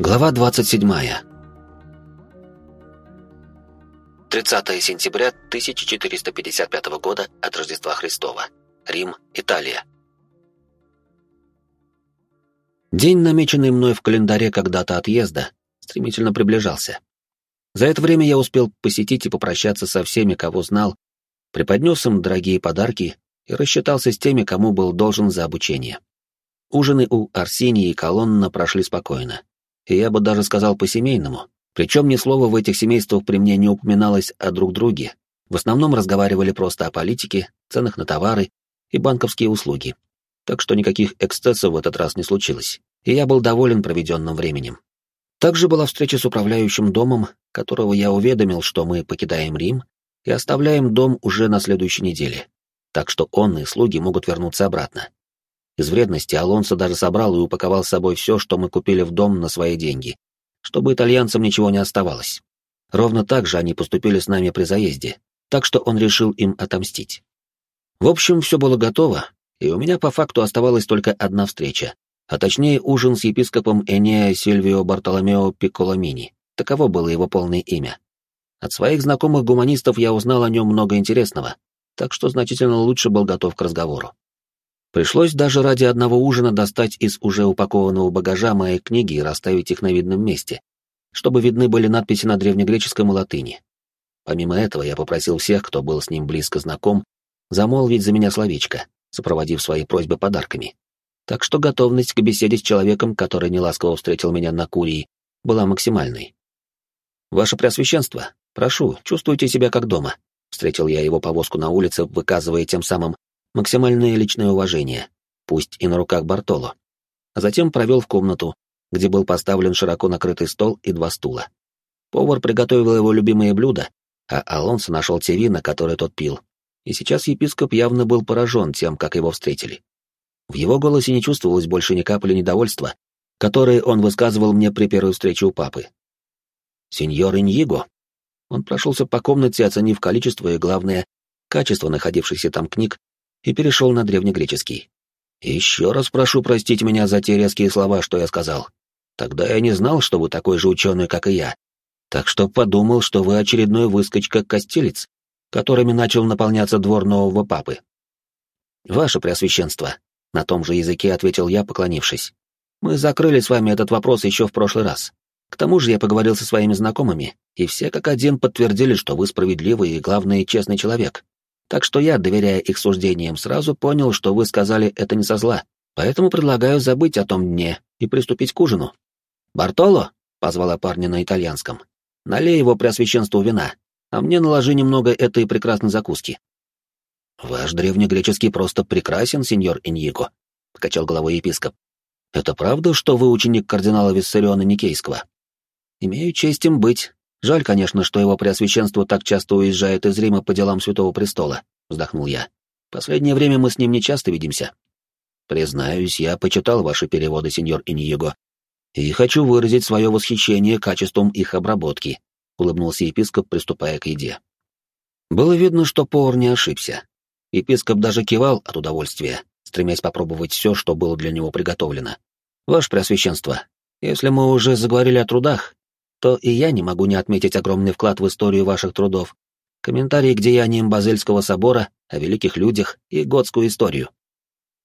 Глава 27. 30 сентября 1455 года от Рождества Христова. Рим, Италия. День, намеченный мной в календаре как дата отъезда, стремительно приближался. За это время я успел посетить и попрощаться со всеми, кого знал, преподнес им дорогие подарки и рассчитался с теми, кому был должен за обучение. Ужины у Арсении и Колонна прошли спокойно и я бы даже сказал по-семейному. Причем ни слова в этих семействах при мне не упоминалось о друг друге. В основном разговаривали просто о политике, ценах на товары и банковские услуги. Так что никаких эксцессов в этот раз не случилось, и я был доволен проведенным временем. Также была встреча с управляющим домом, которого я уведомил, что мы покидаем Рим и оставляем дом уже на следующей неделе, так что он и слуги могут вернуться обратно. Из вредности Алонсо даже собрал и упаковал с собой все, что мы купили в дом на свои деньги, чтобы итальянцам ничего не оставалось. Ровно так же они поступили с нами при заезде, так что он решил им отомстить. В общем, все было готово, и у меня по факту оставалась только одна встреча, а точнее ужин с епископом Энеа Сильвио Бартоломео Пикколамини. Таково было его полное имя. От своих знакомых гуманистов я узнал о нем много интересного, так что значительно лучше был готов к разговору. Пришлось даже ради одного ужина достать из уже упакованного багажа мои книги и расставить их на видном месте, чтобы видны были надписи на древнегреческом и латыни. Помимо этого, я попросил всех, кто был с ним близко знаком, замолвить за меня словечко, сопроводив свои просьбы подарками. Так что готовность к беседе с человеком, который неласково встретил меня на Курии, была максимальной. «Ваше Преосвященство, прошу, чувствуйте себя как дома», — встретил я его повозку на улице, выказывая тем самым максимальное личное уважение, пусть и на руках Бартоло. А затем провел в комнату, где был поставлен широко накрытый стол и два стула. Повар приготовил его любимые блюда, а Алонсо нашел те вина, которые тот пил. И сейчас епископ явно был поражен тем, как его встретили. В его голосе не чувствовалось больше ни капли недовольства, которое он высказывал мне при первой встрече у папы. «Сеньор Иньего». Он прошелся по комнате, оценив количество и, главное, качество находившихся там книг и перешел на древнегреческий. «Еще раз прошу простить меня за те резкие слова, что я сказал. Тогда я не знал, что вы такой же ученый, как и я. Так что подумал, что вы очередной выскочка-костелец, которыми начал наполняться двор нового папы». «Ваше Преосвященство», — на том же языке ответил я, поклонившись. «Мы закрыли с вами этот вопрос еще в прошлый раз. К тому же я поговорил со своими знакомыми, и все как один подтвердили, что вы справедливый и, главное, честный человек. Так что я, доверяя их суждениям, сразу понял, что вы сказали это не со зла. Поэтому предлагаю забыть о том дне и приступить к ужину. «Бартоло?» — позвала парня на итальянском. «Налей его преосвященству вина, а мне наложи немного этой прекрасной закуски». «Ваш древнегреческий просто прекрасен, сеньор Иньего», — покачал головой епископ. «Это правда, что вы ученик кардинала Виссариона Никейского?» «Имею честь им быть, Жаль, конечно, что его преосвященство так часто уезжает из Рима по делам Святого Престола, вздохнул я. Последнее время мы с ним не часто видимся. Признаюсь, я почитал ваши переводы, сеньор Иньего, и хочу выразить свое восхищение качеством их обработки, улыбнулся епископ, приступая к еде. Было видно, что повар не ошибся. Епископ даже кивал от удовольствия, стремясь попробовать все, что было для него приготовлено. Ваше Преосвященство, если мы уже заговорили о трудах, то и я не могу не отметить огромный вклад в историю ваших трудов. Комментарии к деяниям Базельского собора, о великих людях и готскую историю.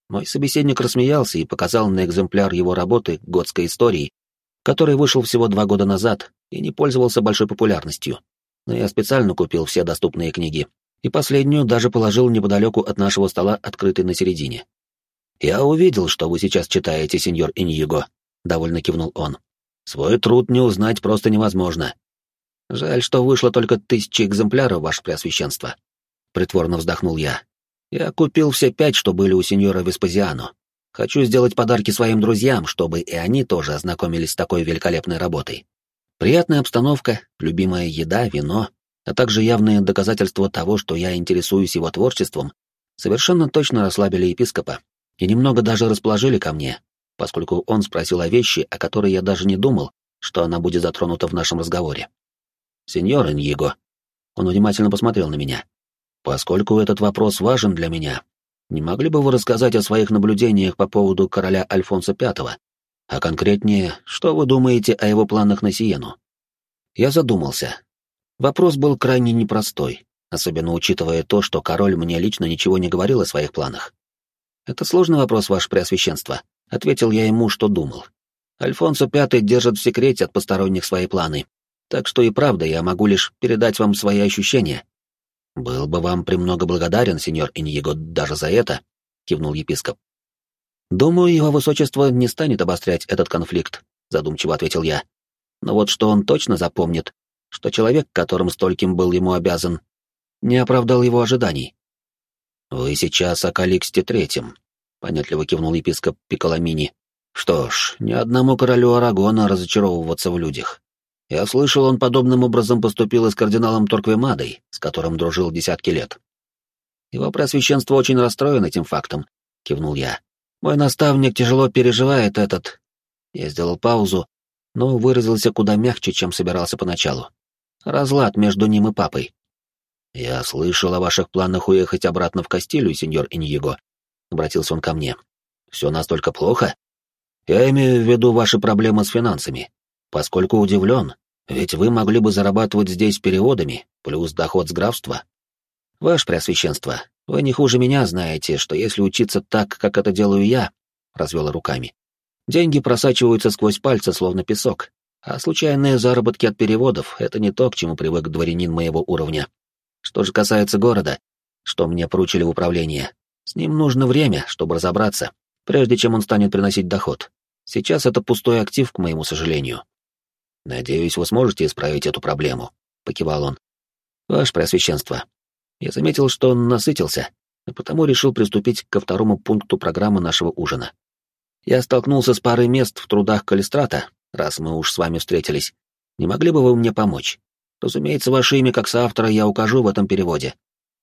Мой собеседник рассмеялся и показал на экземпляр его работы «Готской истории», который вышел всего два года назад и не пользовался большой популярностью. Но я специально купил все доступные книги, и последнюю даже положил неподалеку от нашего стола, открытой на середине. «Я увидел, что вы сейчас читаете, сеньор Иньего», — довольно кивнул он. Свой труд не узнать просто невозможно. Жаль, что вышло только тысячи экземпляров, ваше преосвященство. Притворно вздохнул я. Я купил все пять, что были у сеньора Веспазиано. Хочу сделать подарки своим друзьям, чтобы и они тоже ознакомились с такой великолепной работой. Приятная обстановка, любимая еда, вино, а также явные доказательства того, что я интересуюсь его творчеством, совершенно точно расслабили епископа и немного даже расположили ко мне, поскольку он спросил о вещи, о которой я даже не думал, что она будет затронута в нашем разговоре. «Сеньор Иньего», он внимательно посмотрел на меня. «Поскольку этот вопрос важен для меня, не могли бы вы рассказать о своих наблюдениях по поводу короля Альфонса V, А конкретнее, что вы думаете о его планах на Сиену? Я задумался. Вопрос был крайне непростой, особенно учитывая то, что король мне лично ничего не говорил о своих планах. «Это сложный вопрос, ваше преосвященство», — ответил я ему, что думал. «Альфонсо V держит в секрете от посторонних свои планы, так что и правда я могу лишь передать вам свои ощущения». «Был бы вам премного благодарен, сеньор Иньего, даже за это», — кивнул епископ. «Думаю, его высочество не станет обострять этот конфликт», — задумчиво ответил я. «Но вот что он точно запомнит, что человек, которым стольким был ему обязан, не оправдал его ожиданий». «Вы сейчас о Каликсте Третьем», — понятливо кивнул епископ Пиколамини. «Что ж, ни одному королю Арагона разочаровываться в людях. Я слышал, он подобным образом поступил и с кардиналом Торквемадой, с которым дружил десятки лет. Его просвященство очень расстроен этим фактом, кивнул я. Мой наставник тяжело переживает этот... Я сделал паузу, но выразился куда мягче, чем собирался поначалу. Разлад между ним и папой. «Я слышал о ваших планах уехать обратно в Кастилью, сеньор Иньего», — обратился он ко мне. «Все настолько плохо? Я имею в виду ваши проблемы с финансами поскольку удивлен, ведь вы могли бы зарабатывать здесь переводами, плюс доход с графства. Ваше Преосвященство, вы не хуже меня знаете, что если учиться так, как это делаю я, — развела руками, — деньги просачиваются сквозь пальцы, словно песок, а случайные заработки от переводов — это не то, к чему привык дворянин моего уровня. Что же касается города, что мне поручили в управление, с ним нужно время, чтобы разобраться, прежде чем он станет приносить доход. Сейчас это пустой актив, к моему сожалению. «Надеюсь, вы сможете исправить эту проблему», — покивал он. «Ваше Преосвященство». Я заметил, что он насытился, и потому решил приступить ко второму пункту программы нашего ужина. Я столкнулся с парой мест в трудах Калистрата, раз мы уж с вами встретились. Не могли бы вы мне помочь? Разумеется, ваше имя как соавтора я укажу в этом переводе.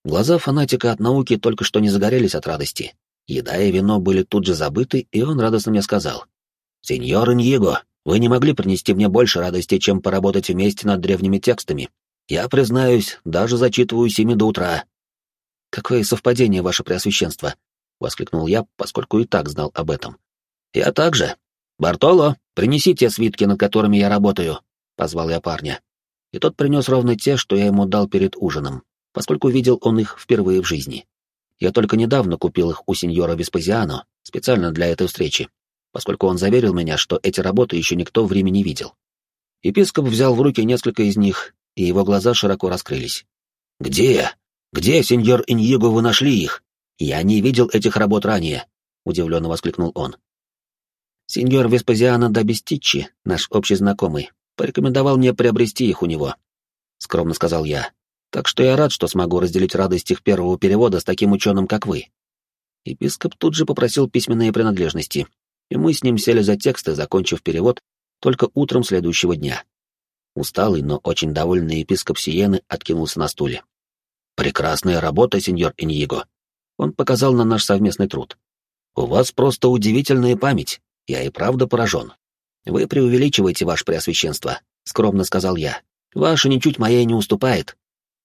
Глаза фанатика от науки только что не загорелись от радости. Еда и вино были тут же забыты, и он радостно мне сказал. «Сеньор Иньего, вы не могли принести мне больше радости, чем поработать вместе над древними текстами. Я, признаюсь, даже зачитываю семи до утра». «Какое совпадение, ваше преосвященство!» — воскликнул я, поскольку и так знал об этом. «Я также. Бартоло, принеси те свитки, над которыми я работаю», — позвал я парня. И тот принес ровно те, что я ему дал перед ужином, поскольку видел он их впервые в жизни. Я только недавно купил их у сеньора Веспазиано, специально для этой встречи поскольку он заверил меня, что эти работы еще никто в Риме не видел. Епископ взял в руки несколько из них, и его глаза широко раскрылись. «Где? Где, сеньор Иньего, вы нашли их? Я не видел этих работ ранее», — удивленно воскликнул он. «Сеньор Веспазиано да Бестиччи, наш общий знакомый, порекомендовал мне приобрести их у него», — скромно сказал я. «Так что я рад, что смогу разделить радость их первого перевода с таким ученым, как вы». Епископ тут же попросил письменные принадлежности, и мы с ним сели за тексты, закончив перевод только утром следующего дня. Усталый, но очень довольный епископ Сиены откинулся на стуле. «Прекрасная работа, сеньор Иньего!» Он показал на наш совместный труд. «У вас просто удивительная память, я и правда поражен. Вы преувеличиваете, ваше преосвященство», — скромно сказал я. «Ваша ничуть моей не уступает.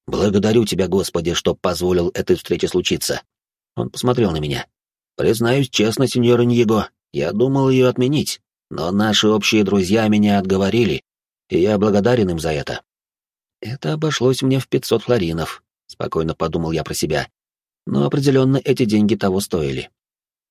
Благодарю тебя, Господи, что позволил этой встрече случиться». Он посмотрел на меня. «Признаюсь честно, сеньор Иньего, я думал ее отменить, но наши общие друзья меня отговорили, и я благодарен им за это. Это обошлось мне в пятьсот флоринов, спокойно подумал я про себя. Но определенно эти деньги того стоили.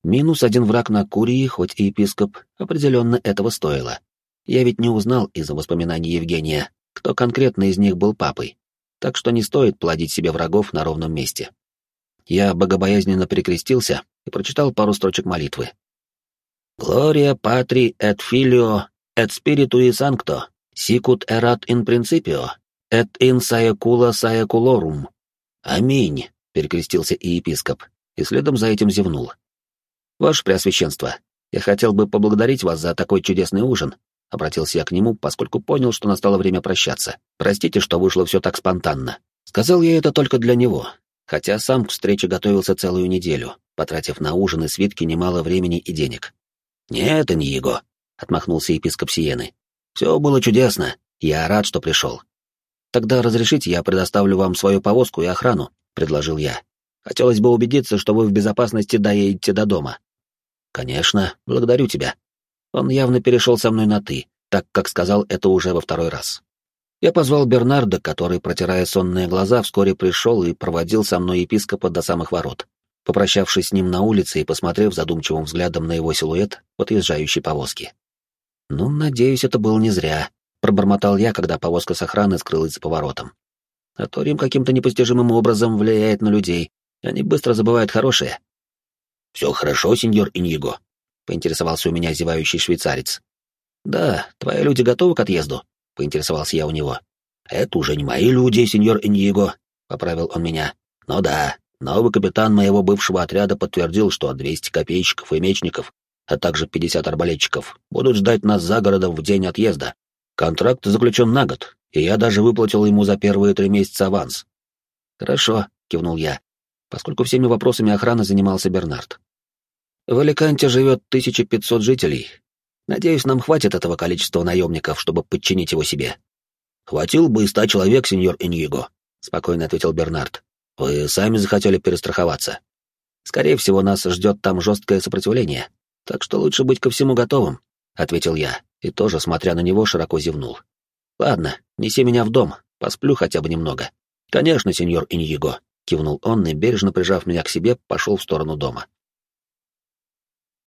Минус один враг на Курии, хоть и епископ, определенно этого стоило. Я ведь не узнал из-за воспоминаний Евгения, кто конкретно из них был папой, так что не стоит плодить себе врагов на ровном месте. Я богобоязненно перекрестился и прочитал пару строчек молитвы. Gloria patri et filio et spiritui sancto, sicut erat in principio, et in saecula saeculorum. Аминь, перекрестился и епископ, и следом за этим зевнул. Ваше Преосвященство, я хотел бы поблагодарить вас за такой чудесный ужин, обратился я к нему, поскольку понял, что настало время прощаться. Простите, что вышло все так спонтанно. Сказал я это только для него, хотя сам к встрече готовился целую неделю, потратив на ужин и свитки немало времени и денег. «Нет, Иньего», — отмахнулся епископ Сиены. «Все было чудесно. Я рад, что пришел». «Тогда разрешите, я предоставлю вам свою повозку и охрану», — предложил я. «Хотелось бы убедиться, что вы в безопасности доедете до дома». «Конечно, благодарю тебя». Он явно перешел со мной на «ты», так как сказал это уже во второй раз. Я позвал Бернарда, который, протирая сонные глаза, вскоре пришел и проводил со мной епископа до самых ворот, попрощавшись с ним на улице и посмотрев задумчивым взглядом на его силуэт в отъезжающей повозки. «Ну, надеюсь, это было не зря», — пробормотал я, когда повозка с охраной скрылась за поворотом. «А то Рим каким-то непостижимым образом влияет на людей, они быстро забывают хорошее». «Все хорошо, сеньор Иньего?» — поинтересовался у меня зевающий швейцарец. «Да, твои люди готовы к отъезду?» — поинтересовался я у него. «Это уже не мои люди, сеньор Иньего», — поправил он меня. «Но да, новый капитан моего бывшего отряда подтвердил, что 200 копейщиков и мечников, а также 50 арбалетчиков, будут ждать нас за городом в день отъезда. Контракт заключен на год, и я даже выплатил ему за первые три месяца аванс». «Хорошо», — кивнул я, поскольку всеми вопросами охраны занимался Бернард. В Аликанте живет 1500 жителей. Надеюсь, нам хватит этого количества наемников, чтобы подчинить его себе. Хватил бы и ста человек, сеньор Иньего, спокойно ответил Бернард. Вы сами захотели перестраховаться. Скорее всего, нас ждет там жесткое сопротивление, так что лучше быть ко всему готовым, ответил я, и тоже, смотря на него, широко зевнул. Ладно, неси меня в дом, посплю хотя бы немного. Конечно, сеньор Иньего, кивнул он и, бережно прижав меня к себе, пошел в сторону дома.